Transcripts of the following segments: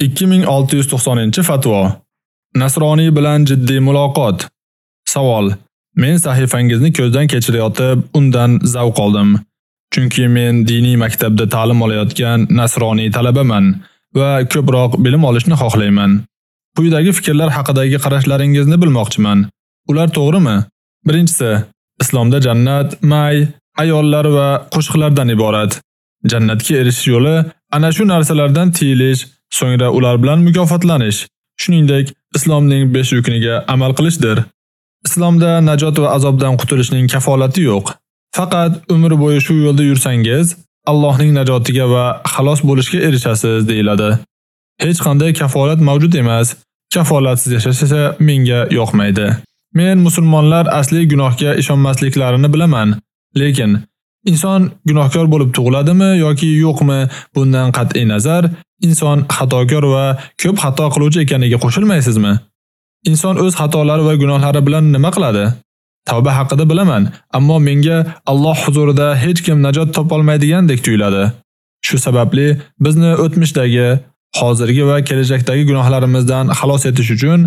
2690-fatvo. Nasroniy bilan jiddiy muloqot. Savol: Men sahifangizni ko'zdan kechirayotib, undan zavq oldim. Chunki men diniy maktabda ta'lim olayotgan nasroniy talabaman va ko'proq bilim olishni xohlayman. Quyidagi fikrlar haqidagi qarashlaringizni bilmoqchiman. Ular to'g'rimi? Birinchisi, islomda jannat may, ayollar va qo'shiqlardan iborat. Jannatga erishish yo'li ana shu narsalardan tiyilish so'ngra ular bilan mukofotlanish, shuningdek islomning 5 rukniga amal qilishdir. Islomda najot va azobdan qutulishning kafolati yo'q. Faqat umr bo'yi shu yo'lda yursangiz, Allohning najotiga va xalos bo'lishga erishasiz deyiladi. Hech qanday kafolat mavjud emas. Kafolatsiz yashash esa menga yoqmaydi. Men musulmonlar asli gunohga ishonmasliklarini bilaman, lekin Inson gunohkor bo'lib tug'iladimi yoki yo'qmi? Bundan qat'i nazar, inson xatokor va ko'p xato qiluvchi ekaniga qo'shilmaysizmi? Inson o'z xatolari va gunohlari bilan nima qiladi? Tavba haqida bilaman, ammo menga Alloh huzurida hech kim najot topolmaydigandek tuyuladi. Shu sababli bizni o'tmishdagi, hozirgi va kelajakdagi gunohlarimizdan xalos etish uchun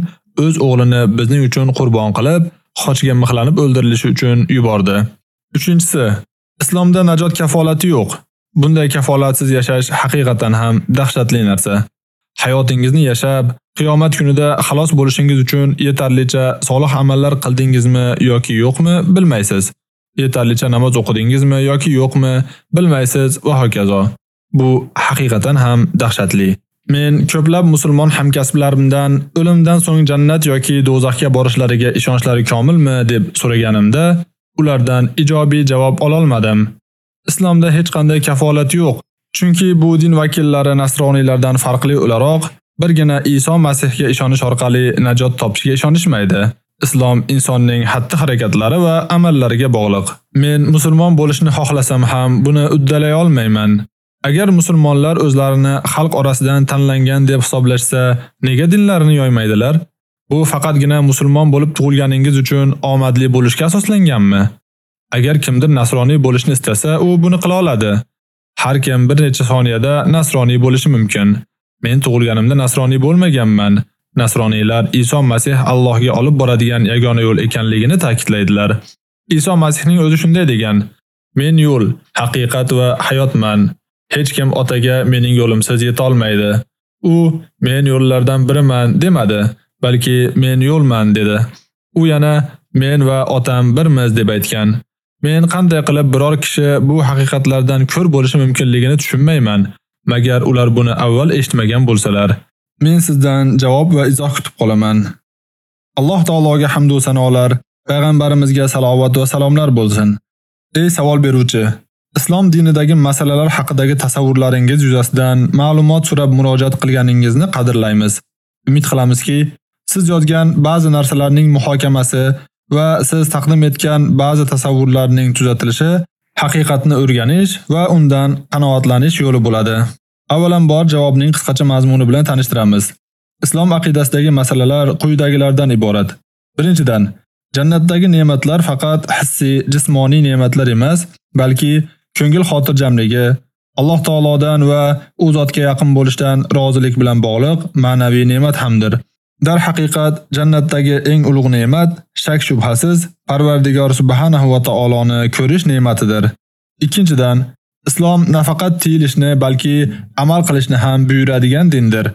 o'z o'g'lini bizning uchun qurbon qilib, xochga mixlanib o'ldirilishi uchun yubordi. 3-si Islomda najot kafolati yo'q. Bunday kafolatsiz yashash haqiqatan ham dahshatli narsa. Hayotingizni yashab, qiyomat kunida xalos bo'lishingiz uchun yetarlicha solih amallar qildingizmi yoki yo'qmi bilmaysiz. Yetarlicha namoz o'qidingizmi yoki yo'qmi bilmaysiz va hokazo. Bu haqiqatan ham dahshatli. Men ko'plab musulmon hamkasblarimdan o'limdan so'ng jannat yoki do'zaxga borishlariga ishonchlari komilmi deb so'raganimda, Ulardan ijobiy javob ololmadim. Islomda hech qanday kafolat yo'q, chunki bu din vakillari nasroniylardan farqli o'laroq birgina Iso Masihga ishonish orqali najot topishga ishonishmaydi. Islom insonning xatti-harakatlari va amallariga bog'liq. Men musulmon bo'lishni xohlasam ham buni uddalay olmayman. Agar musulmonlar o'zlarini xalq orasidan tanlangan deb hisoblashsa, nega dinlarini yoymaydilar? Bu faqatgina musulmon bo'lib tug'ilganingiz uchun omadli bo'lishga asoslanganmi? Agar kimdir nasroniy bo'lishni istasa, u buni qila oladi. Har kim bir necha soniyada nasroniy bo'lishi mumkin. Men tug'ilganimda nasroniy bo'lmaganman. Nasroniylar Iso Masih Allohga olib boradigan yagona yo'l ekanligini ta'kidlaydilar. Iso Masihning o'zi shunday degan: Men yo'l, haqiqat va hayotman. Hech kim otaga mening yo'limsiz yeta olmaydi. U men yo'llardan biriman demadi. Balki men yo'lman dedi. U yana men va otam birmiz deb aytgan. Men qanday qilib biror kishi bu haqiqatlardan ko'r bo'lishi mumkinligini tushunmayman, magar ular buni avval eshitmagan bo'lsalar. Men sizdan javob va izoh kutib qolaman. Alloh taologa hamd va sanolar, payg'ambarimizga salovat va salomlar bo'lsin. Ey savol beruvchi, Islom dinidagi masalalar haqidagi tasavvurlaringiz yuzasidan ma'lumot so'rab murojaat qilganingizni qadrlaymiz. Umid qilamizki, siz yozgan ba'zi narsalarning muhokamasi va siz taqdim etgan ba'zi tasavvurlarning tuzatilishi haqiqatni o'rganish va undan qanoatlanish yo'li bo'ladi. Avvalambor javobning qisqacha mazmuni bilan tanishtiramiz. Islom aqidasidagi masalalar quyidagilardan iborat. Birinchidan, jannatdagi ne'matlar faqat hissiy, jismoniy ne'matlar emas, balki ko'ngil xotirjamligi, Alloh taolodan va u zotga yaqin bo'lishdan rozilik bilan bog'liq ma'naviy ne'mat hamdir. Dar haqiqat jannatdagi eng ulug' ne'mat shak shubhasiz Parvardigor subhanahu va taoloni ko'rish ne'matidir. Ikkinchidan, islom nafaqat tiyilishni, balki amal qilishni ham buyuradigan dindir.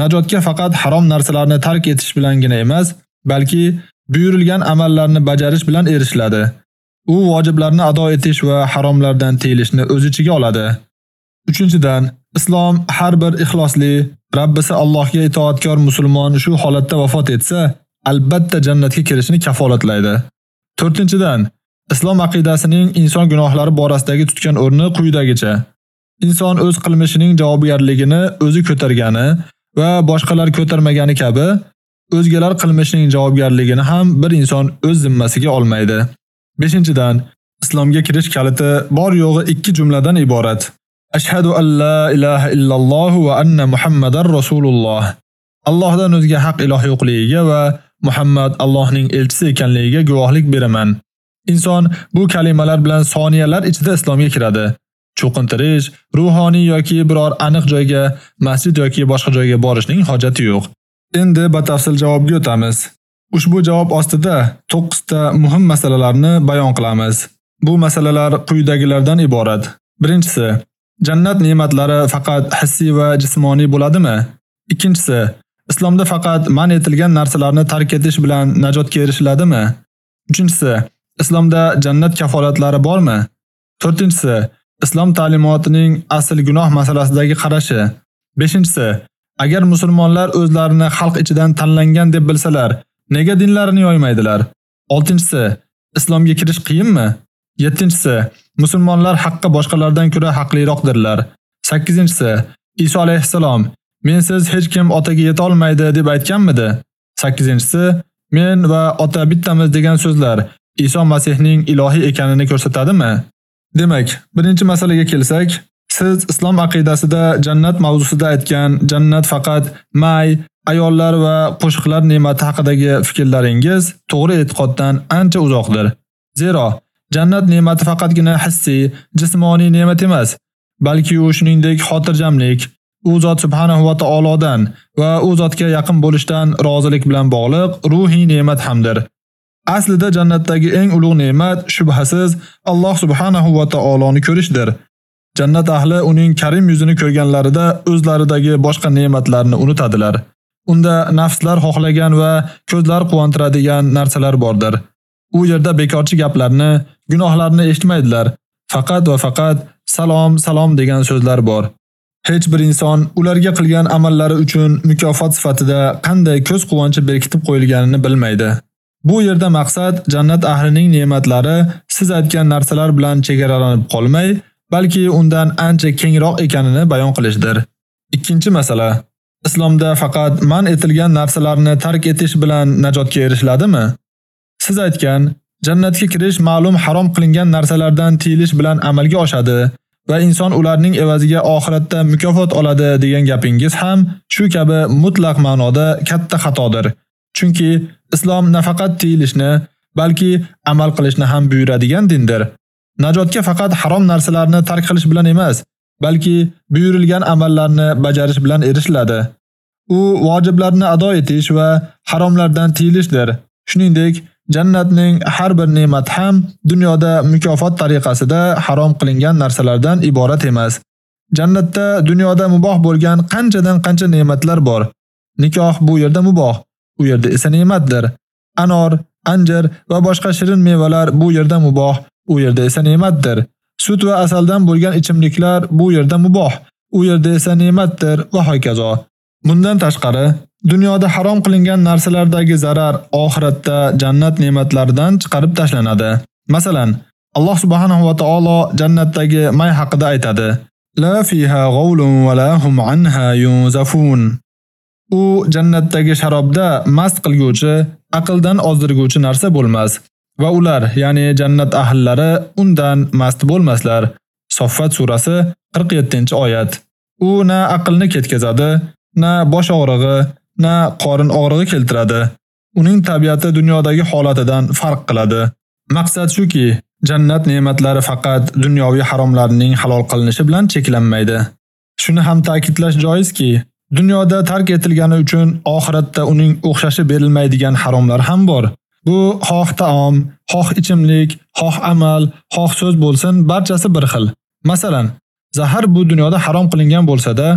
Najotga faqat harom narsalarni tark etish bilangina emas, balki buyurilgan amallarni bajarish bilan erishiladi. U vojiblarni ado etish va haromlardan tiyilishni o'z ichiga oladi. Uchinchidan, islom har bir ixlosli, Rabbisi Allohga itoatkor musulmon shu holatda vafot etsa, albatta jannatga kirishini kafolatlaydi. 4-dan Islom aqidasining inson gunohlari borasidagi tutgan o'rni quyidagicha. Inson o'z qilmishining javobgarligini o'zi ko'targani va boshqalar ko'tarmagani kabi, o'zgalar qilmishining javobgarligini ham bir inson o'z zimmasiga olmaydi. 5-dan Islomga kirish kaliti bor yo'g'i ikki jumladan iborat. Ashhadu an la ilaha illalloh va anna Muhammadar rasululloh. Allohdan o'zga haq iloh yo'qligiga va Muhammad Allohning elchisi ekanligiga guvohlik beraman. Inson bu kalimalar bilan soniyalar ichida islomga kiradi. cho'qintirish, ruhoniy yoki biror aniq joyga, masjid yoki boshqa joyga borishning hojati yo'q. Endi batafsil javobga o'tamiz. Ushbu javob ostida 9 ta muhim masalalarni bayon qilamiz. Bu masalalar quyidagilardan iborat. Birinchisi, jannat ne'matlari faqat hissiy va jismoniy bo'ladimi? Ikkinchisi, islomda faqat man etilgan narsalarni tark etish bilan najotga erishiladimi? Uchinchisi, islomda jannat kafolatlari bormi? To'rtinchisi, islom ta'limotining asl gunoh masalasidagi qarashi. Beshinchisi, agar musulmonlar o'zlarini xalq ichidan tanlangan deb bilsalar, nega dinlarini yoymaydilar? Oltinchisi, islomga kirish qiyinmi? Yettinchisi, musulmonlar haqqi boshqalardan ko'ra haqliroqdirlar. Sakkizinchisi, Iso alayhissalom mensiz hech kim otaga yeta olmaydi deb aytganmidi? Sakkizinchisi, men va ota bittamiz degan so'zlar Iso Masihning ilohiy ekanini ko'rsatadimi? Demak, birinchi masalaga kelsak, siz islom aqidasida jannat mavzusida aytgan jannat faqat may, ayollar va qo'shiqlar ne'mati haqidagi fikrlaringiz to'g'ri e'tiqoddan ancha uzoqdir. Zero, jannat ne'mati faqatgina hissiy, jismoniy ne'mat emas, balki u shuningdek xotirjamlik, u zot subhanahu va taolodan va u zotga yaqin bo'lishdan rozilik bilan bog'liq ruhiy ne'mat hamdir. Aslida jannatdagi eng ulug' ne'mat shubhasiz Alloh subhanahu va taoloni ko'rishdir. Jannat ahli uning karim yuzini ko'rganlarida o'zlaridagi boshqa ne'matlarni unutadilar. Unda nafslar xohlagan va ko'zlar quvontiradigan narsalar bordir. U yerda bekorchi gaplarni, gunohlarni eshitmaydilar. Faqat va faqat salom, salom degan so'zlar bor. Hech bir inson ularga qilgan amallari uchun mukofot sifatida qanday ko'z quvonchi berkitib qo'yilganini bilmaydi. Bu yerda maqsad jannat ahlining ne'matlari siz aytgan narsalar bilan chegaralanib qolmay, balki undan ancha kengroq ekanini bayon qilishdir. Ikkinchi masala Islomda faqat man etilgan narsalarni tark etish bilan najotga erishiladimi? Siz aytgan jannatga kirish ma'lum harom qilingan narsalardan tiyilish bilan amalga oshadi va inson ularning evaziga oxiratda mukofot oladi degan gapingiz ham shu kabi mutlaq ma'noda katta xatodir. Chunki islom nafaqat tiyilishni, balki amal qilishni ham buyuradigan dindir. Najotga faqat harom narsalarni tark qilish bilan emas, balki buyurilgan amallarni bajarish bilan erishiladi. U vojiblarni ado etish va haromlardan tiyilishdir. Shuningdek, Jannatning har bir ne'mat ham dunyoda mukofot tariqasida harom qilingan narsalardan iborat emas. Jannatda dunyoda muboh bo'lgan qanchadan qancha ne'matlar bor. Nikoh bu yerda muboh, u yerda esa ne'matdir. Anor, anjir va boshqa shirin mevalar bu yerda muboh, u yerda esa ne'matdir. Sut va asaldan bo'lgan ichimliklar bu yerda muboh, u yerda esa ne'matdir va hokazo. Bundan tashqari, dunyoda harom qilingan narsalardagi zarar oxiratda jannat ne'matlaridan chiqarib tashlanadi. Masalan, Alloh subhanahu va taolo jannatdagi may haqida aytadi: La fiha g'awlun va la hum anha yunzafun. U jannatdagi sharobda mast qilguvchi, aqldan ozdirguvchi narsa bo'lmas va ular, ya'ni jannat ahllari undan mast bo'lmaslar. Soffat surasi 47-oyat. U na aqlni ketkazadi, na bosh og'rig'i, na qorin og'rig'i keltiradi. Uning tabiati dunyodagi holatidan farq qiladi. Maqsad shuki, jannat ne'matlari faqat dunyoviy haromlarning halol qilinishi bilan cheklanmaydi. Shuni ham ta'kidlash joizki, dunyoda tark etilgani uchun oxiratda uning o'xshashi berilmaydigan haromlar ham bor. Bu xoh taom, xoh ichimlik, xoh amal, xoh so'z bo'lsin, barchasi bir xil. Masalan, zahar bu dunyoda harom qilingan bo'lsa-da,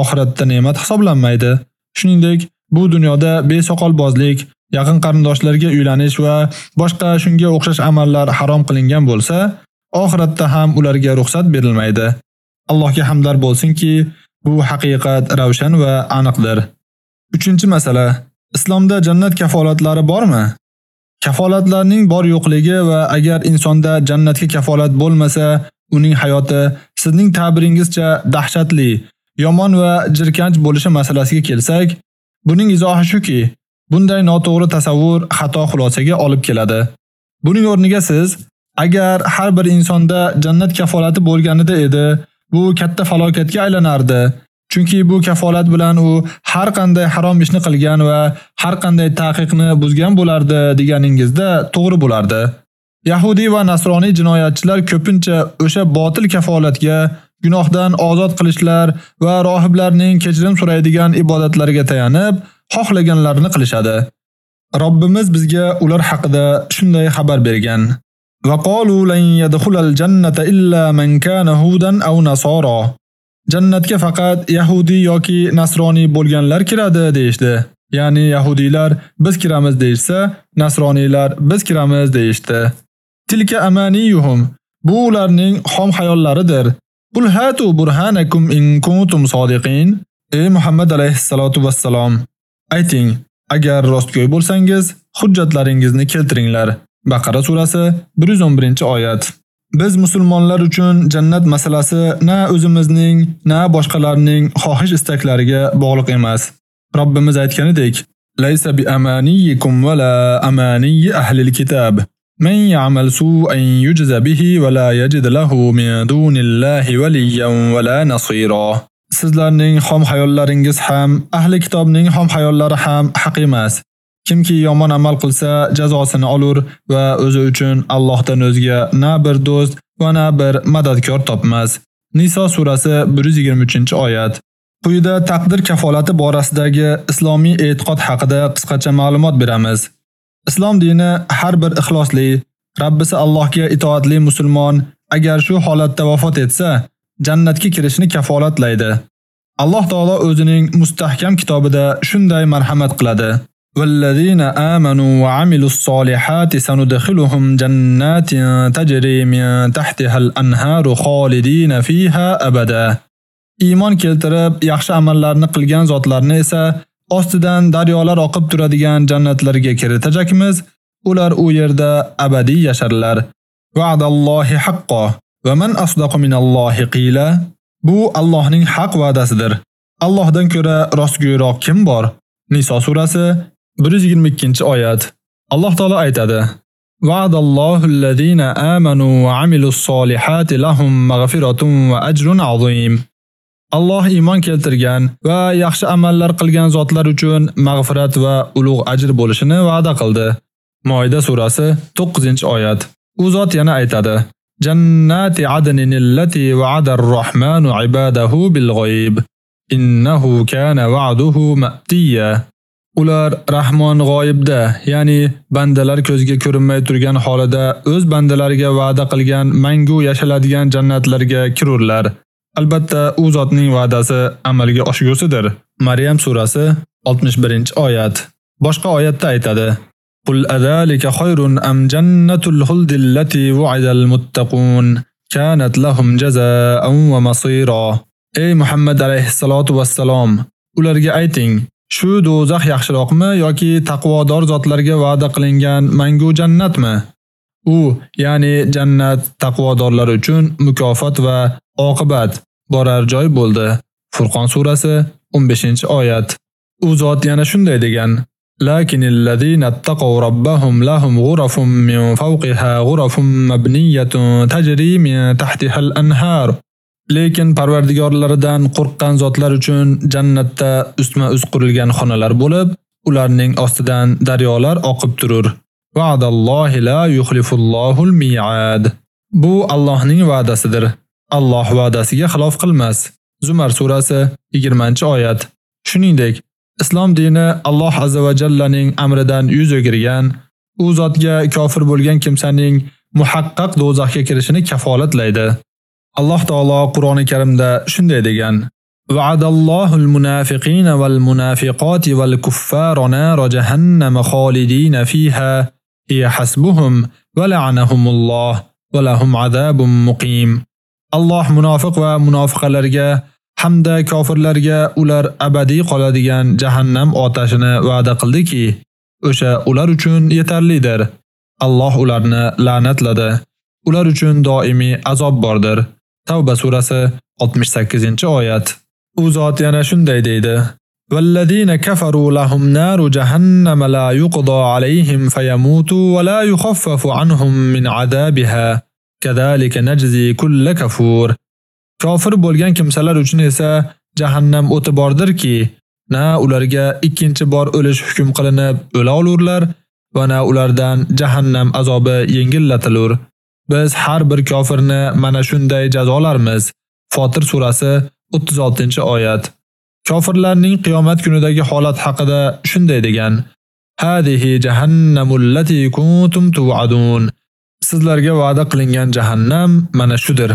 oxiratda ne'mat hisoblanmaydi. Shuningdek, bu dunyoda besoqolbozlik, yaqin qarindoshlarga uylanish va boshqa shunga o'xshash amallar harom qilingan bo'lsa, oxiratda ham ularga ruxsat berilmaydi. Allohga hamdlar bo'lsinki, bu haqiqat ravshan va aniqdir. 3-masala: Islomda jannat kafolatlari bormi? Kafolatlarning bor yo'qligi va agar insonda jannatga kafolat bo'lmasa, uning hayoti sizning ta'biringizcha dahshatli yomon va jirkanch bo'lishi masalasiga kelsak, buning izohi shuki, bunday noto'g'ri tasavvur xato xulosaga olib keladi. Buning o'rniga siz agar har bir insonda jannat kafolati bo'lganida edi, bu katta falokatga aylanardi. Chunki bu kafolat bilan u har qanday harom ishni qilgan va har qanday taqiqni buzgan bo'lardi deganingizda to'g'ri bo'lardi. Yahudi va nasroniy jinoyatchilar ko'pincha o'sha botil kafolatga, gunohdan ozod qilishlar va rohiblarning kechirim so'raydigan ibodatlariga tayanib, xohlaganlarini qilishadi. Robbimiz bizga ular haqida shunday xabar bergan: Va qalu lan yadkhulal jannata illa man kana hudan aw nasara. Jannatga faqat yahudi yoki nasroniy bo'lganlar kiradi deyshdi. Ya'ni yahudiylar biz kiramiz deysa, nasroniylar biz kiramiz deyshdi. Tilka amaniyuhum. Bu ularning xom hayollaridir. Qul hatu burhanakum in kuntum sodiqin. Ey Muhammad alayhisolatu vassalom, ayting, agar rostgo'y bo'lsangiz, hujjatlaringizni keltiringlar. Baqara surasi 111-oyat. Biz musulmonlar uchun jannat masalasi na o'zimizning, na boshqalarning xohish istaklariga bog'liq emas. Robbimiz aytganidek: "Laysa bi amaniyikum va la amaniy ahli al-kitab." من يعمل سوءا يجز به ولا يجد له من دون الله وليا ولا نصيرا Sizlarning xom hayollaringiz ham, ahli kitobning xom hayollari ham haq emas. Kimki yomon amal qilsa, jazosini olur va o'zi uchun Allohdan o'zga na bir do'st va na bir madadkor topmas. Niso surasi 123-oyat. Quyida taqdir kafolati borasidagi islomiy e'tiqod haqida qisqacha ma'lumot beramiz. Islom dini har bir ixlosli, Rabbisi Allohga itoatli musulmon agar shu holatda vafot etsa, jannatga kirishni kafolatlaydi. Alloh taolo o'zining mustahkam kitobida shunday marhamat qiladi. والذين آمنوا وعملوا الصالحات سندخلهم جنات تجري من تحتها الأنهار خالدين فيها أبدا Iymon keltirib, yaxshi amallarni qilgan zotlarni esa ostidan daryolar oqib turadigan jannatlarga kiritajakmiz. Ular u yerda abadiy yasharlar. Va'dallohi haqqo va man asdaqu minallohi qila. Bu Allohning haq va'dasidir. Allohdan ko'ra rostgo'yroq kim bor? Niso surasi 122-oyat. Alloh taolo aytadi: Va'dallohu allazina amanu va amilus solihati lahum mag'firatun va ajrun azim. Alloh iymon keltirgan va yaxshi amallar qilgan zotlar uchun mag'firat va ulug' ajr bo'lishini va'da qildi. Moida surasi 9-oyat. U zot yana aytadi: Jannati adnin allati va'ada ar-Rahmanu 'ibadahu bil g'oyib. Innahu kana va'duhu ma'tiya. Ular Rahmon g'oyibda, ya'ni bandalar ko'zga ko'rinmay turgan holida o'z bandalariga va'da qilgan mangu yashaladigan jannatlarga kirurlar. Albatta, u zotning va'dasi amalga oshgusidir. Maryam surasi 61-oyat. Boshqa oyatda aytadi: Qul azalika khayrun am jannatul khuldi allati wu'ida al-muttaqun kanat lahum jazaa'an wa masira. Ey Muhammad alayhisolatu vassalom, ularga ayting, shu do'zax yaxshiroqmi yoki taqvodor zotlarga va'da qilingan mangu jannatmi? U, ya'ni jannat taqvodorlar uchun mukofot va oqibat borar joy bo'ldi. Furqon surasi 15-oyat. U zot yana shunday degan: Lakinil ladina taqaw rabbahum lahum ghurafun min fawqiha ghurafun mabniyatun tajri min tahtiha al-anhar. Lekin parvardigorlaridan qo'rqqan zotlar uchun jannatda ustma-ust qurilgan xonalar bo'lib, ularning ostidan daryolar oqib turur. Va'dallohi la yuxlifullohul mi'ad. Bu Allohning va'dasidir. Alloh va'dasiga xilof qilmas. Zumar surasi 20-oyat. Shuningdek, islom dini Alloh azza va jallaning amridan yuz o'girgan, u zotga kofir bo'lgan kimsaning muhaqqaq do'zaxga kirishini kafolatlaydi. Alloh taolo Qur'oni Karimda shunday degan: Va'adallohu al-munafiqina wal-munafiqati wal-kuffara nar hiya hasbuhum va la'anahumulloh va lahum azabun muqim. Alloh munofiq va munofiqalarga hamda kofirlarga ular abadiy qoladigan jahannam otashini va'da qildiki, o'sha ular uchun yetarlidir. Alloh ularni la'natladi. Ular uchun doimiy azob bordir. Tavba surasi 68-oyat. U zot yana shunday deydi: والذين كفروا لهم نار جهنم لا يقضى عليهم فيموتوا ولا يخفف عنهم من عذابها Kadalika najzi kull kafur. Kofir bo'lgan kimsalar uchun esa jahannam o'ti bordirki, na ularga ikkinchi bor o'lish hukm qilinib o'la olurlar va na ulardan jahannam azobi yengillatilur. Biz har bir kofirni mana shunday jazolarmiz. Fotir surasi 36-oyat. Kofirlarning qiyomat kunidagi holat haqida shunday degan: Hadihi jahannamul lati kuntum tu'adun. Sizlarga va'da qilingan jahannam mana shudir.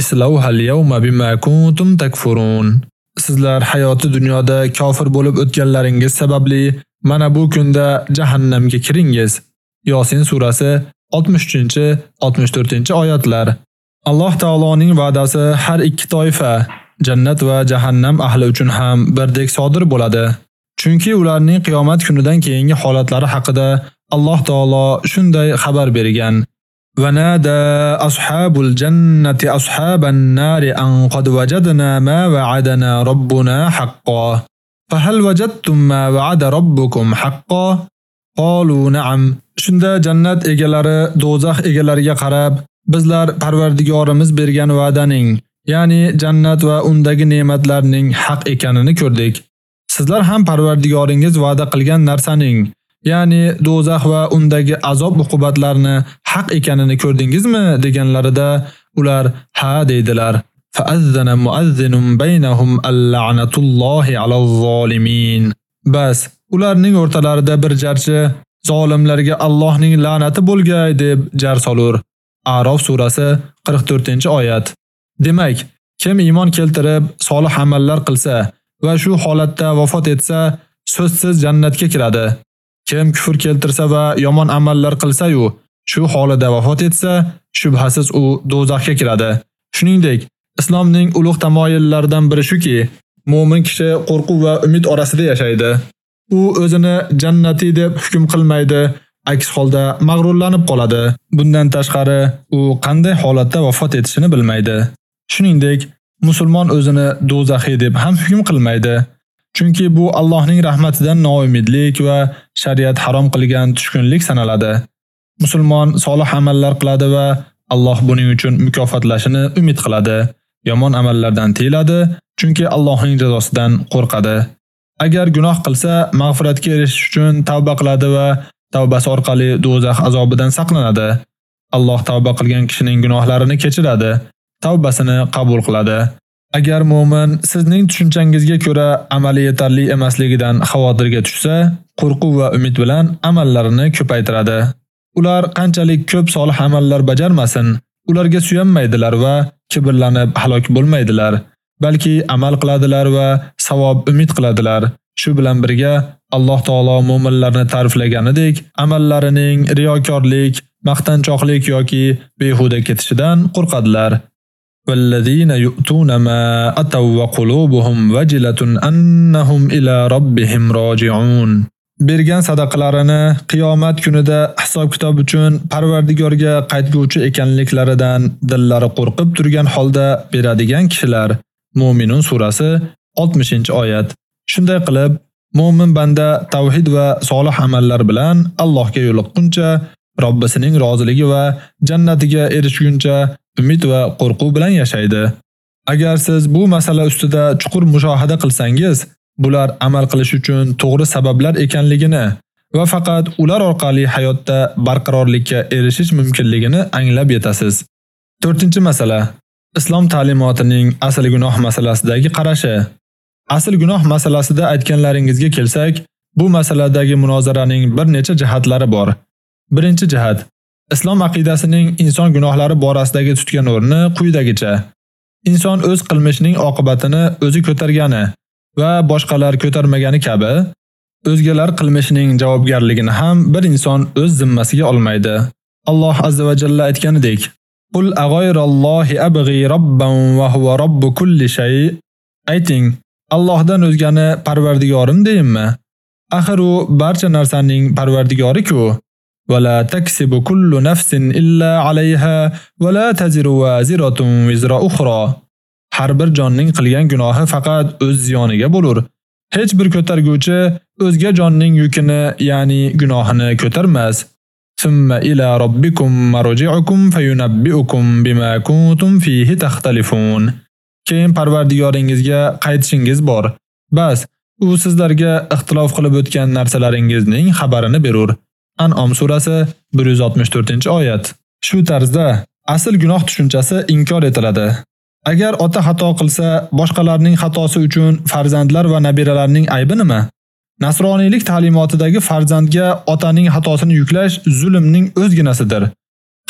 Islauhal yawma bima kuntum takfurun. Sizlar hayoti dunyoda kofir bo'lib o'tganlaringiz sababli mana bu kunda jahannamga kiringiz. Yosin surasi 63-64-oyatlar. Alloh taoloning va'dasi har ikki toifa, jannat va jahannam ahli uchun ham birdek sodir bo'ladi. Chunki ularning qiyomat kunidan keyingi holatlari haqida Alloh taolo shunday xabar bergan. ونادى أصحاب الجنة أصحاب النار أن قد وجدنا ما وعدنا ربنا حقا فهل وجدتم ما وعد ربكم حقا قالوا نعم Shunda jannat egalari do'zax egalariga qarab, bizlar Parvardigorimiz bergan va'daning, ya'ni jannat va undagi ne'matlarning haq ekanini ko'rdik. Sizlar ham Parvardigoringiz va'da qilgan narsaning, ya'ni do'zax va undagi azob uqubatlarini haq ekanini ko'rdingizmi deganlarida ular ha deydilar. Fa'azzana muazzinun baynahum al-la'natullohi alal-zolimin. Bas, ularning o'rtalarida bir jarchi zolimlarga Allohning la'nati bo'lgay deb jar solur. A'rof surasi 44-oyat. Demak, kim iymon keltirib solih amallar qilsa va shu holatda vafot etsa, so'zsiz jannatga kiradi. Kim kufr keltirsa va yomon amallar qilsa-yu, shu holida vafot etsa, shubhasiz u do'zaxga kiradi. Shuningdek, islomning ulug' tamoyillaridan biri shuki, mu'min kishi qo'rquv va umid orasida yashaydi. U o'zini jannati deb hukm qilmaydi, aks holda mag'rurlanib qoladi. Bundan tashqari, u qanday holatda vafot etishini bilmaydi. Shuningdek, musulmon o'zini do'zaxiy deb ham hukm qilmaydi. Chunki bu Allohning rahmatidan noumidlik va shariat harom qilgan tushkunlik sanaladi. Musulmon solih amallar qiladi va Alloh buning uchun mukofotlashini umid qiladi. Yomon amallardan tiyiladi, chunki Allohning jazosidan qo'rqadi. Agar gunoh qilsa, mag'firatga erishish uchun tavba qiladi va tavbasi orqali do'zax azobidan saqlanadi. Alloh tavba qilgan kishining gunohlarini kechiradi, tavbasini qabul qiladi. Agar mu'min sizning tushunchangizga ko'ra amali yetarli emasligidan xavotirga tushsa, qo'rquv va umid bilan amallarini ko'paytiradi. Ular qanchalik ko'p solih amallar bajarmasin, ularga suyanmaydilar va kibrlanib halok bo'lmaydilar, balki amal qiladilar va savob umid qiladilar. Shu bilan birga Alloh taolo mu'minlarni ta'riflaganidek, amallarining riyokorlik, maqtanchoqlik yoki behuda ketishidan qo'rqadilar. والذين يؤتون ما أتوا وقلوبهم وجلة أنهم إلى ربهم راجعون bergan sadaqalarini qiyomat kunida hisob kitob uchun Parvardigorga qaytguvchi ekanliklaridan dillari qo'rqib turgan holda beradigan kishilar. Mu'minun surasi 60-oyat. Shunday qilib, mu'min banda tavhid va solih amallar bilan Allohga yo'liqquncha, Robbisining roziligi va jannatiga erishguncha umid va qo'rquv bilan yashaydi. Agar siz bu masala ustida chuqur mushohada qilsangiz, bular amal qilish uchun to'g'ri sabablar ekanligini va faqat ular orqali hayotda barqarorlikka erishish mumkinligini anglab yetasiz. 4-masala Islom ta'limotining asl gunoh masalasidagi qarashi. Asl gunoh masalasida aytganlaringizga kelsak, bu masaladagi munozaraning bir necha jihatlari bor. Birinchi jihat Islom aqidasining inson gunohlari borasidagi tutgan o'rni quyidagicha. Inson o'z qilmishining oqibatini o'zi ko'targani va boshqalar ko'tarmagani kabi, o'zgalar qilmishining javobgarligini ham bir inson o'z zimmasiga olmaydi. Alloh azza va jalla aytganidek: "Qul ag'ayrallohi abghi robban va huwa robbu kulli shay." Ayting, Allohdan o'zgani Parvardigorim deyimmi? Axir u barcha narsaning Parvardigori-ku. ولا تكسب كل نفس إلا عليها ولا تزر وازرة وزر أخرى Har bir jonning qilgan gunohi faqat o'z ziyoniga bo'lur. Hech bir ko'targuvchi o'zga jonning yukini, ya'ni gunohini ko'tarmas. Summa ila robbikum marji'ukum fayunabbi'ukum bima kuntum fihi taxtalifun. Keyin Parvardigoringizga qaytishingiz bor. Bas, u sizlarga ixtilof qilib o'tgan narsalaringizning xabarini berur. An'om surasi 164-oyat. Shu tarzda asl gunoh tushunchasi inkor etiladi. Agar ota xato qilsa, boshqalarning xatosi uchun farzandlar va nabiralarning aybi nima? Nasroniylik ta'limotidagi farzandga otaning xatosini yuklash zulmning o'zginasidir.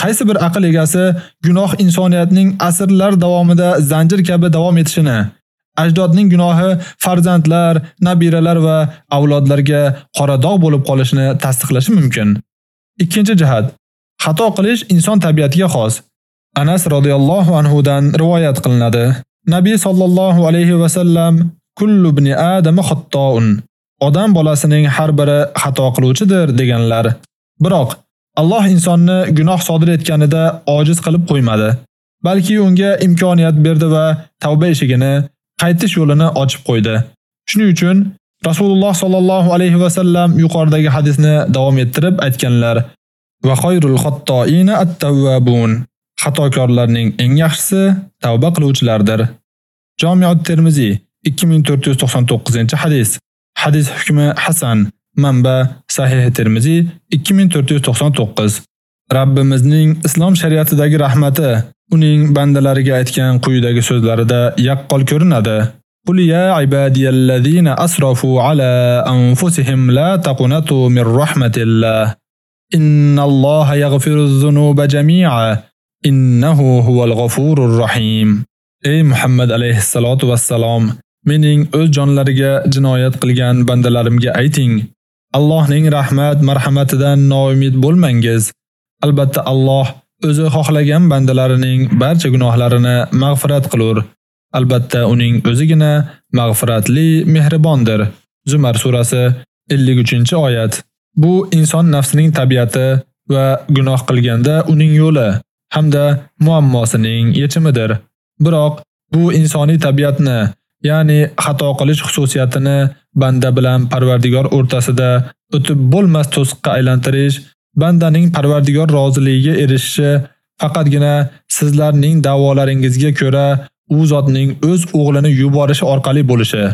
Qaysi bir aql egasi gunoh insoniyatning asrlar davomida zanjir kabi davom etishini, ajdodning gunohi farzandlar, nabiralar va avlodlarga qora dog' bo'lib qolishini tasdiqlashi mumkin. Ikkinchi jihat. Xato qilish inson tabiatiga xos. Anas radhiyallohu anhu dan rivoyat qilinadi. Nabiy sallallohu alayhi va sallam kullu ibn adam xatto'un. Odam bolasining har biri xato qiluvchidir deganlar. Biroq Alloh insonni gunoh sodir etganida ojiz qilib qo'ymadi, balki unga imkoniyat berdi va tavba eshigini, qaytish yo'lini ochib qo'ydi. Shuning uchun Rasululloh sallallohu alayhi va sallam yuqoridagi hadisni davom ettirib aytganlar: "Va xoyrul xattoina at-tawwabun." Xatokorlarning eng yaxshisi tavba qiluvchilardir. Jami'at Termiziy 2499-hadis. Hadis hukmi hasan. Manba Sahih Termiziy 2499. Rabbimizning islom shariatidagi rahmati uning bandalariga aytgan quyidagi so'zlarida yaqqol ko'rinadi. Qul ya ibadiyallazina asrafu ala anfusihim la taqnatu min rahmatillah. Innalloha yaghfiru-dhunuba jami'a. Innahu huval ghafurur rahim. Ey Muhammad alayhi salatu vassalom, mening o'z jonlariga jinoyat qilgan bandalarimga ayting, Allohning rahmat marhamatidan noumid bo'lmangiz. Albatta Alloh o'zi xohlagan bandalarining barcha gunohlarini mag'firat qilur. Albatta uning o'zigina mag'firatli, mehribondir. Zumar surasi 53-oyat. Bu inson nafsining tabiati va gunoh qilganda uning yo'li hamda muammosining yechimidir. Biroq bu insoniy tabiatni ya'ni xato qilish xususiyatini banda bilan Parvardigor o'rtasida o'tib bo'lmas to'siqqa aylantirish, bandaning Parvardigor roziligiga erishishi faqatgina sizlarning da'volaringizga ko'ra u zotning o'z o'g'lini yuborishi orqali bo'lishi.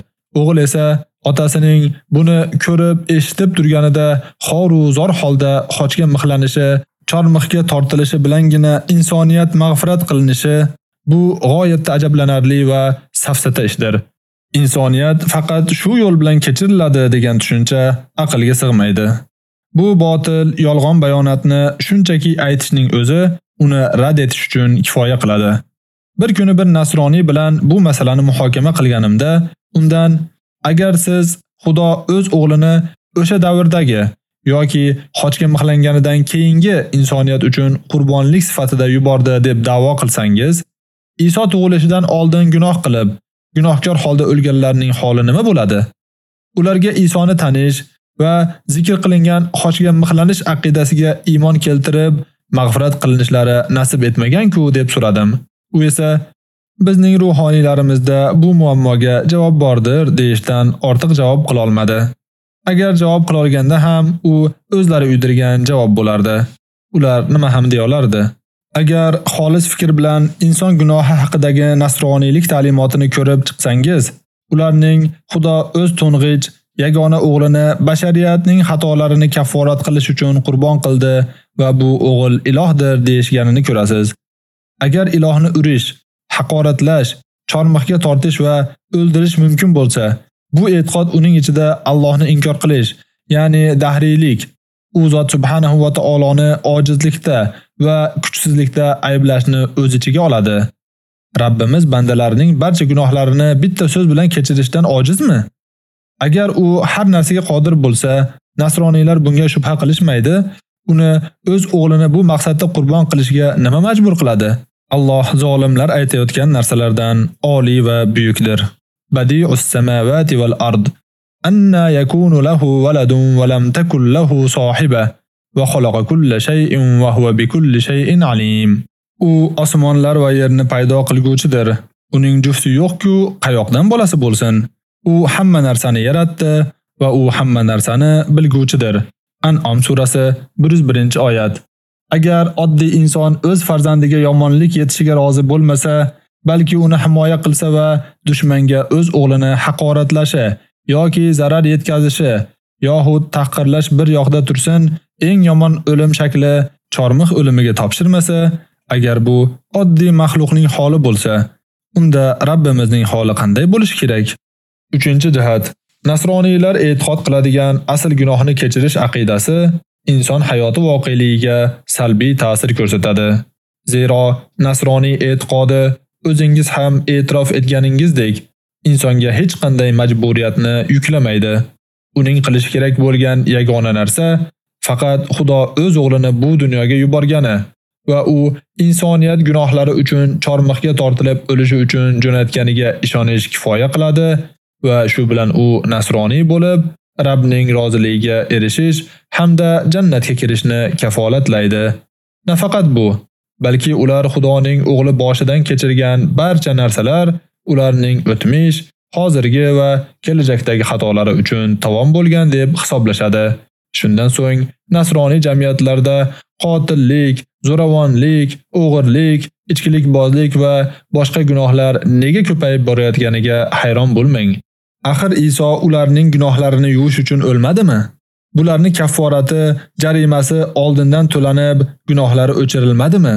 O'g'il esa otasining buni ko'rib, eshitib turganida xoru zor holda xochga mixlanishi, chormixga tortilishi bilangina insoniyat mag'firat qilinishi Bu g'oyatda ajablanarli va safsata ishdir. Insoniyat faqat shu yo'l bilan kechiriladi degan tushuncha aqlga sig'maydi. Bu botil, yolg'on bayonotni shunchaki aytishning o'zi uni rad etish uchun kifoya qiladi. Bir kuni bir nasroniy bilan bu masalani muhokama qilganimda, undan agar siz Xudo o'z o'g'lini o'sha davrdagi yoki xochga mixlanganidan keyingi insoniyat uchun qurbonlik sifatida yubordi deb da'vo qilsangiz, Iso tug'ilishidan oldin gunoh qilib, gunohkor holda o'lganlarning holi nima bo'ladi? Ularga Isoni tanish va zikr qilingan xochga mixlanish aqidasiga iymon keltirib, mag'firat qilinishlari nasib etmagan-ku deb so'radim. U esa bizning ruhoniylarimizda bu muammoga javob bordir deyishdan ortiq javob qila olmadi. Agar javob qila olganda ham u o'zlari uydirgan javob bo'lardi. Ular nima ham deya olardi? Agar xolis fikr bilan inson gunohi haqidagi nasroniylik ta'limotini ko'rib chiqsangiz, ularning Xudo o'z to'ng'ich yagona o'g'lini bashariyatning xatolarini kafforat qilish uchun qurbon qildi va bu o'g'il ilohdir deyishganini ko'rasiz. Agar ilohni urish, haqoratlash, chormoqga tortish va o'ldirish mumkin bo'lsa, bu e'tiqod uning ichida Allohni inkor qilish, ya'ni dahriylik, u zot subhanahu va taoloni ojizlikda va kuchsizlikda ayblashni o'z ichiga oladi. Rabbimiz bandalarining barcha gunohlarini bitta so'z bilan kechirishdan ojizmi? Agar u har narsaga qodir bo'lsa, nasroniylar bunga shubha qilishmaydi, uni o'z o'g'lini bu maqsadda qurbon qilishga nima majbur qiladi? Alloh zolimlar aytayotgan narsalardan oliy va buyukdir. Badi'us samawati val ard. Anna yakunu lahu waladun wa lam takul lahu sohiba va xalaqa kulla shay'in wa huwa bikulli shay'in alim. U osmonlar va yerni paydo qilguvchidir. Uning jufti yo'q-ku, qayoqdan bolasi bo'lsin? U hamma narsani yaratdi va u hamma narsani bilguvchidir. An'om surasi 101-oyat. Agar oddiy inson o'z farzandiga yomonlik yetishiga rozi bo'lmasa, balki uni himoya qilsa va dushmanga o'z o'g'lini haqoratlashi yoki zarar yetkazishi yoxud tahqirlash bir yoqda tursin, eng yomon o'lim shakli chormiq o'limiga topshirmasa, agar bu oddiy maxluqning holi bo'lsa, unda Rabbimizning holi qanday bo'lishi kerak? 3-jihat Nasroniylar e'tiqod qiladigan asl gunohni kechirish aqidasi inson hayoti voqeligiga salbiy ta'sir ko'rsatadi. Zero nasroniy e'tiqodi o'zingiz ham e'tirof etganingizdek insonga hech qanday majburiyatni yuklamaydi. Uning qilish kerak bo'lgan yagona narsa faqat Xudo o'z o'g'lini bu dunyoga yuborgani va u insoniyat gunohlari uchun chormiqga tortilib o'lishi uchun jo'natganiga ishonish kifoya qiladi va shu bilan u nasroniy bo'lib, Rabbning roziligiga erishish hamda jannatga kirishni kafolatlaydi. Nafaqat bu, balki ular Xudoning o'g'li boshidan kechirgan barcha narsalar ularning o'tmish, hozirgi va kelajakdagi xatolari uchun tovon bo'lgan deb hisoblashadi. Shundan so'ng nasroniy jamiyatlarda qotillik, zo'ravonlik, o'g'irlik, ichkilikbozlik va boshqa gunohlar nega ko'payib borayotganiga hayron bo'lmang. Axir Iso ularning gunohlarini yuvish uchun o'lmadimi? Bularni kafforati, jarimasi oldindan to'lanib, gunohlari o'chirilmadimi?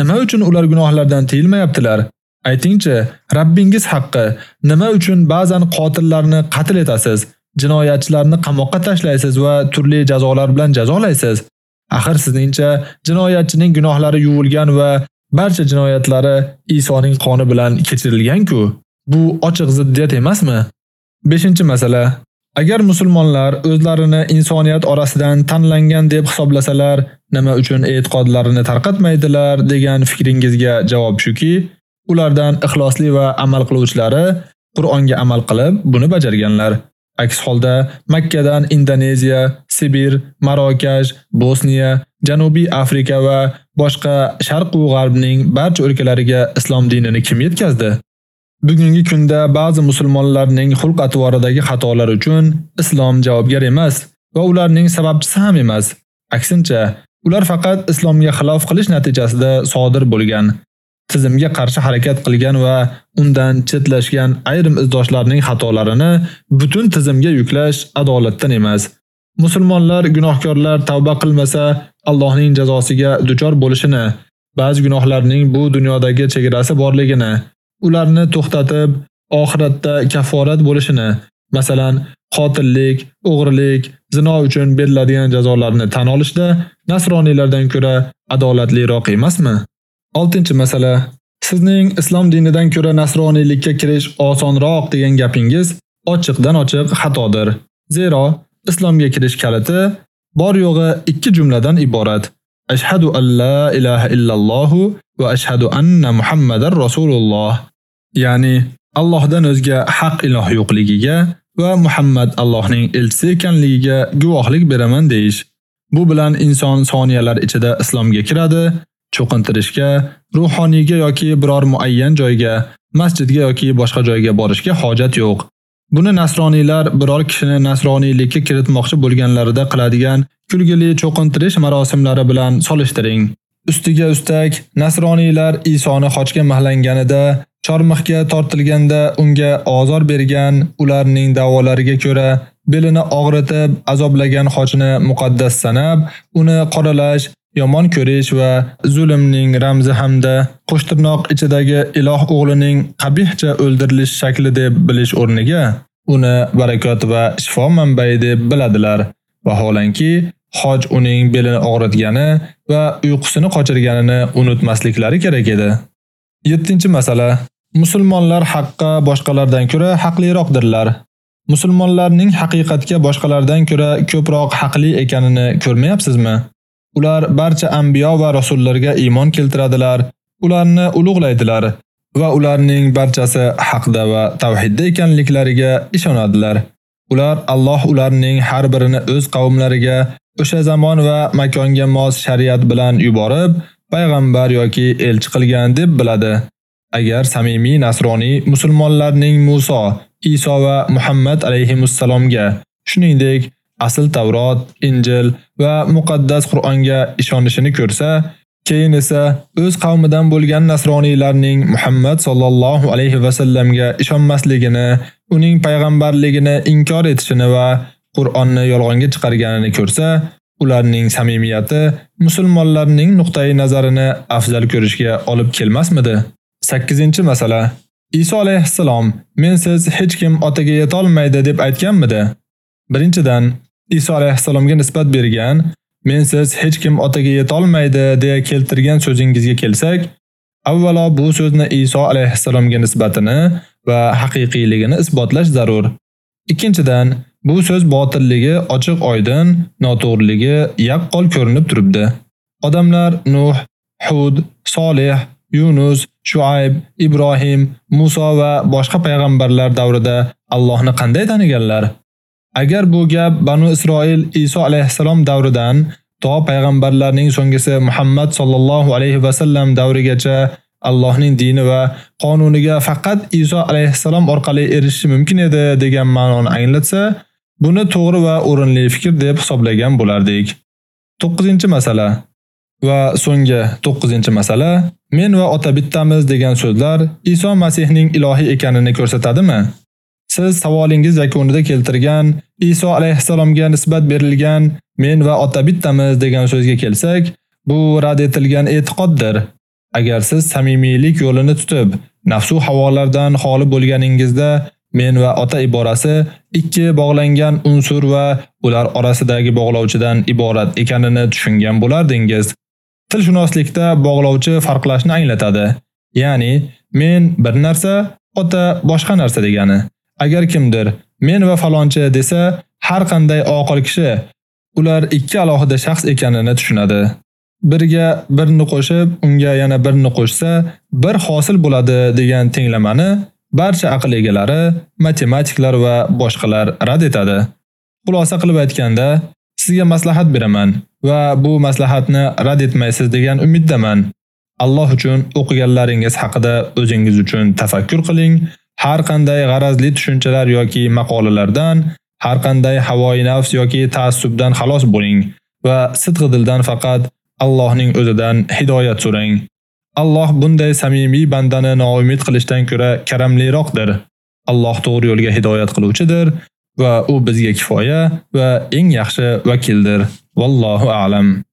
Nima uchun ular gunohlardan tiyilmayaptilar? Aytingchi, Rabbingiz haqqi, nima uchun ba'zan qotillarni qatl etasiz, jinoyatchilarni qamoqqa tashlaysiz va turli jazolar bilan jazolaysiz? Axir sizningcha jinoyatchining gunohlari yuvilgan va barcha jinoyatlari Isoning qoni bilan kechirilgan-ku. Bu ochiq ziddiyat emasmi? 5-masala. Agar musulmonlar o'zlarini insoniyat orasidan tanlangan deb hisoblasalar, nima uchun e'tiqodlarini tarqatmaydilar degan fikringizga javob shuki, ulardan ixlosli va amal qiluvchilari Qur'onga amal qilib, buni bajarganlar. Aks holda Makka dan Indoneziya, Sibir, Marokash, Bosniya, Janubiy Afrika va boshqa Sharq va G'arbning barcha o'lkalariga islom dinini kim yetkazdi? Bugungi kunda ba'zi musulmonlarning xulq-atvoridagi xatolar uchun islom javobgar emas va ularning sababchisi ham emas. Aksincha, ular faqat islomga xilof qilish natijasida sodir bo'lgan. Tizimga qarshi harakat qilgan va undan chetlashgan ayrim izdoshlarning xatolarini butun tizimga yuklash adolatdan emas. Musulmonlar gunohkorlar tavba qilmasa Allohning jazosiga duchor bo'lishini, ba'zi gunohlarning bu dunyodagi chegarasi borligini ularni to'xtatib, oxiratda kaforat bo'lishini, masalan, qotillik, o'g'rilik, zino uchun beriladigan jazolarni tan olishda nasroniylardan ko'ra adolatliroq emasmi? 6-masala. Sizning islom dinidan ko'ra nasroniylikka kirish osonroq degan gapingiz ochiqdan ochiq xatodir. Zero islomga kirish kaliti bor yo'g'i ikki jumladan iborat. Ashhadu an la ilaha illalloh va ashhadu anna Muhammadar rasululloh. Ya'ni Allohdan o'zga haq iloh yo'qligiga va Muhammad Allohning elchisi ekanligiga guvohlik beraman deish. Bu bilan inson soniyalar ichida islomga kiradi, cho'qintirishga, ruhoniyga yoki biror muayyan joyga, masjidga yoki boshqa joyga borishga hojat yo'q. Buni nasroniylar biror kishini nasroniylikka kiritmoqchi bo'lganlarida qiladigan kulgili cho'qintirish marosimlari bilan solishtiring. Ustiga ustak, nasroniylar Isoni xochga mahlanganida chormixga tortilganda unga ozor bergan ularning da'volariga ko'ra belini og'ritib azoblagan xochni muqaddas sanab, uni qoralash, yomon ko'rish va zulmning ramzi hamda qo'shtirnoq ichidagi iloh o'g'lining qabihcha o'ldirilish shakli deb bilish o'rniga uni barakot va shifo manbai deb biladilar. Vaholanki hoj uning belini og'ritgani va uyqusini qochirganini unutmasliklari kerak edi. 7-masala Musulmonlar haqqa boshqalardan ko'ra haqliroqdirlar. Musulmonlarning haqiqatga boshqalardan ko'ra ko'proq haqli ekanini ko'rmayapsizmi? Ular barcha anbiyo va rasullarga iymon keltiradilar, ularni ulug'laydilar va ularning barchasi haqda va tavhidda ekanliklariga ishonadilar. Ular Alloh ularning har birini o'z qavmlariga o'sha zamon va makonga mos shariat bilan yuborib, payg'ambar yoki elchi qilgan deb biladi. Agar samimiy nasroniy musulmonlarning Musa, Iso va Muhammad alayhimussalomga, shuningdek asl Tavrot, Injil va muqaddas Qur'onga ishonishini ko'rsa, keyin esa o'z qavmidan bo'lgan nasroniylarning Muhammad sallallohu alayhi va sallamga ishonmasligini, uning payg'ambarligini inkor etishini va Qur'onni yolg'onga chiqarganini ko'rsa, ularning samimiyati musulmonlarning nuqtai nazarini afzal ko'rishga olib kelmasmidi? 8-masala. Iso alayhissalom "Men siz hech kim otaga yeta olmaydi deb aytganmidi? Birinchidan, Iso alayhissalomga nisbat bergan "Men siz hech kim otaga yeta olmaydi deya keltirgan so'zingizga kelsak, avvalo bu so'zni Iso alayhissalomga nisbatini va haqiqiyligini isbotlash zarur. Ikkinchidan, bu so'z botilligi ochiq-oydin, noto'g'riligi yaqqol ko'rinib turibdi. Odamlar Nuh, Hud, Solih, Yunus, Shuayb, Ibrohim, Musa va boshqa payg'ambarlar davrida Allohni qanday taniganlar? Agar bu gap Banu Isroil Iso alayhisalom davridan to payg'ambarlarning so'nggisi Muhammad sallallohu alayhi va sallam davrigacha Allohning dini va qonuniga faqat Iso alayhissalom orqali erishish mumkin edi degan ma'noni anglatsa, buni to'g'ri va o'rinli fikr deb hisoblagan bo'lardik. 9-masala va so'nggi 9-masala men va ota bittamiz degan so'zlar Iso Masihning ilohiy ekanini ko'rsatadimi? Siz savolingiz yakunida keltirgan Iso alayhissalomga nisbat berilgan men va ota bittamiz degan so'zga kelsak, bu rad etilgan e'tiqoddir. Agar siz samimiylik yo'lini tutib, nafsu havolardan xoli bo'lganingizda, men va ota iborasi ikki bog'langan unsur va ular orasidagi bog'lovchidan iborat ekanini tushungan bo'lardingiz. Tilshunoslikda bog'lovchi farqlashni anglatadi. Ya'ni men bir narsa, ota boshqa narsa degani. Agar kimdir men va falonchi desa, har qanday oqil kishi ular ikki alohida shaxs ekanini tushunadi. Birga birni qo'shib, unga yana birni qo'shsa, bir hosil bo'ladi degan tenglamani barcha aql egalari, matematiklar va boshqalar rad etadi. Xulosa qilib aytganda, sizga maslahat beraman va bu maslahatni rad etmaysiz degan umiddaman. Alloh uchun o'qiganlaringiz haqida o'zingiz uchun tafakkur qiling. Har qanday g'arazli tushunchalar yoki maqolalardan, har qanday havoi nafs yoki ta'assubdan xalos bo'ling va sidq dildan faqat Allohning o'zidan hidoyat so'rang. Alloh bunday samimiy bandani noumid qilishdan ko'ra karamliroqdir. Alloh to'g'ri yo'lga hidoyat qiluvchidir va u bizga kifoya va eng yaxshi vakildir. Vallohu a'lam.